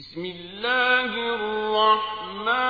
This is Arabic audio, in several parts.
بسم الله الرحمن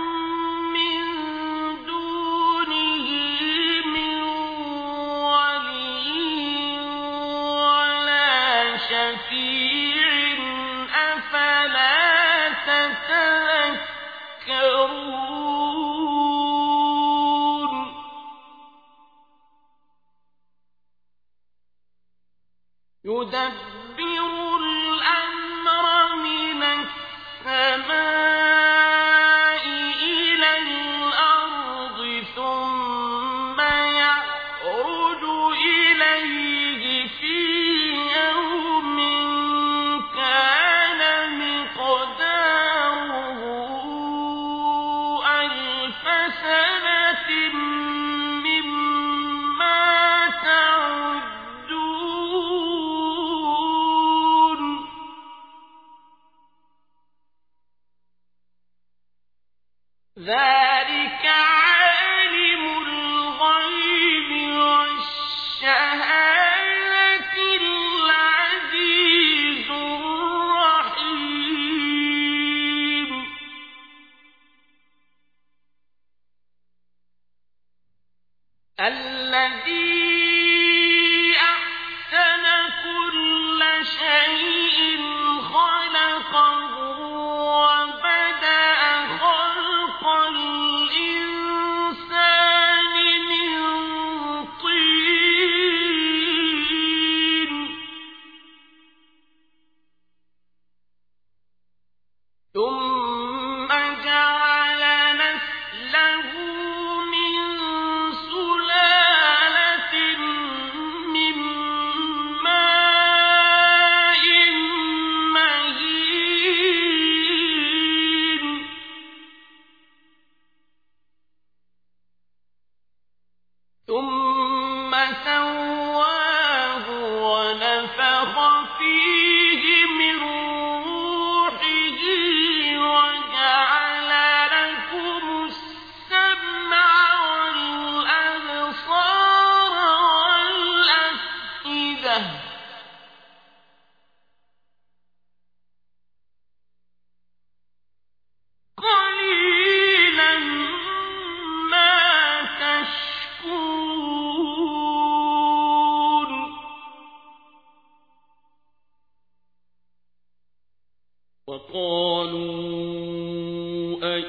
ثم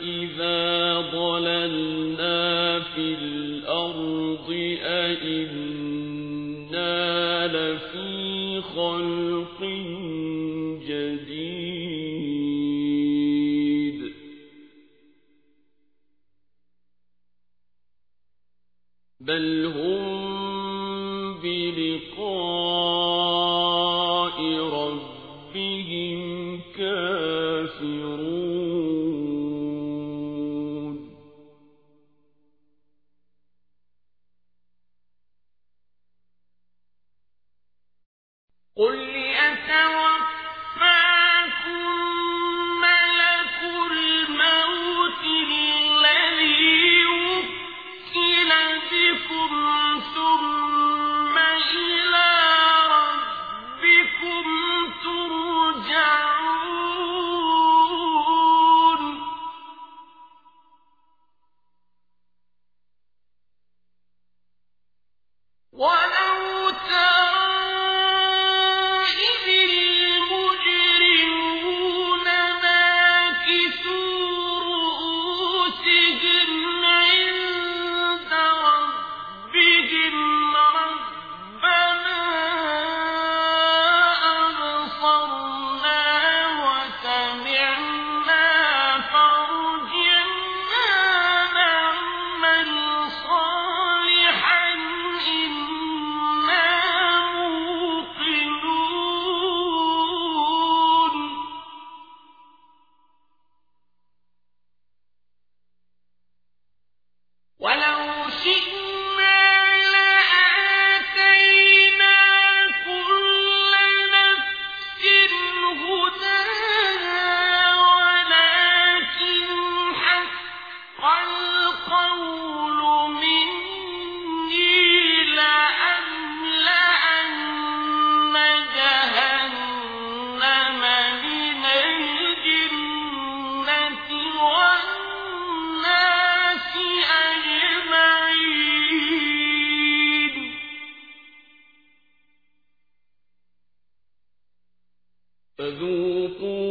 أإذا ضللنا فذوقوا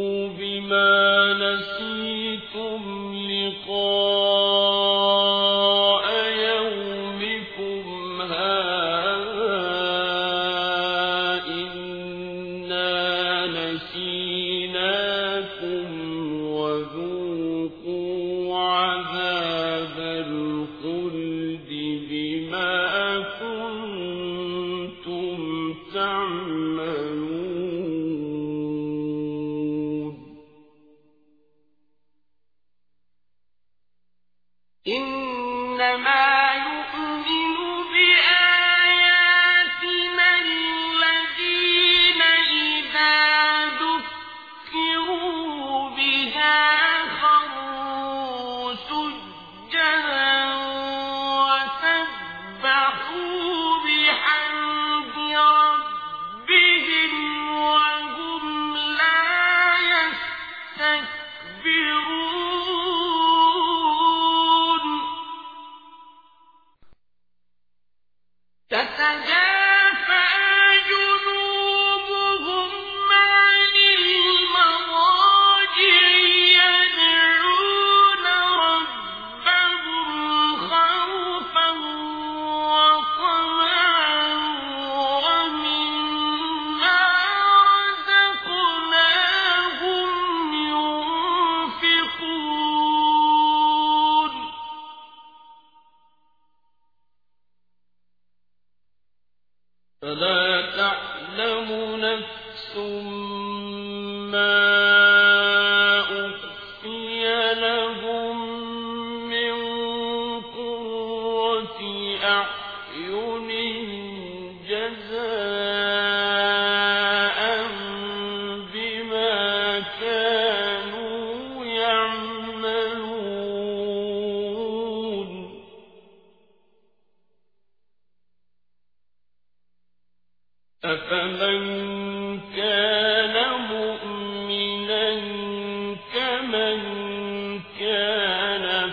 يستكبرون تعلم نفس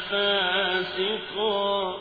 فاسقا.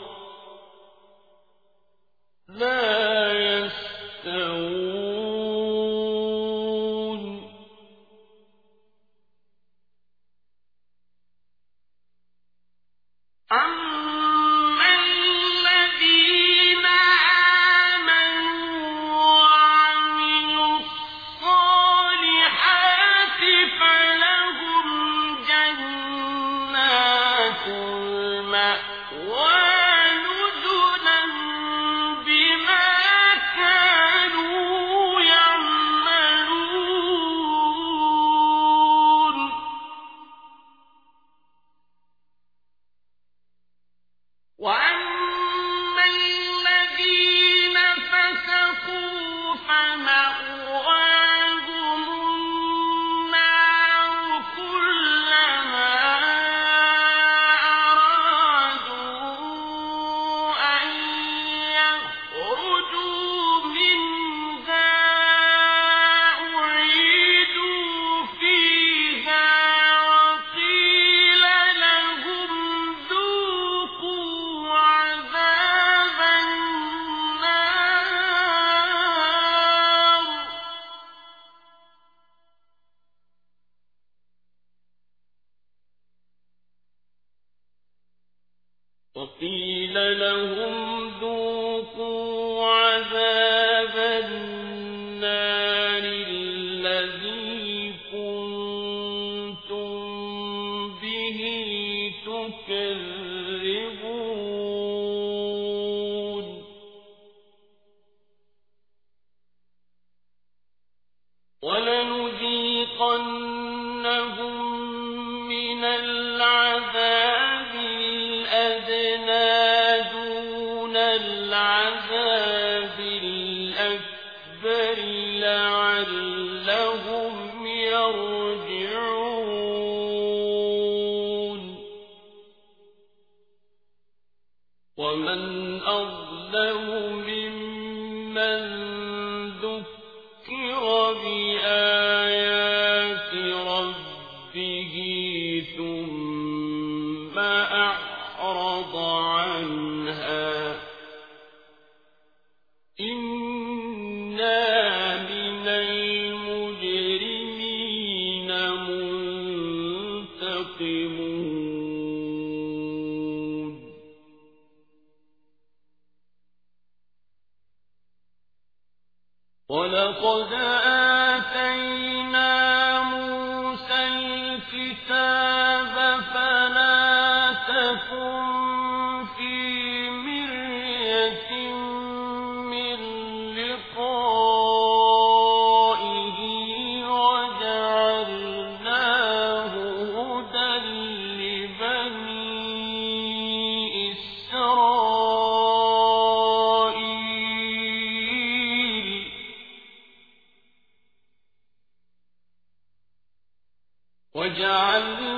مِمَّنْ ولقد آتينا موسى الكتاب فلا تكن وجعلنا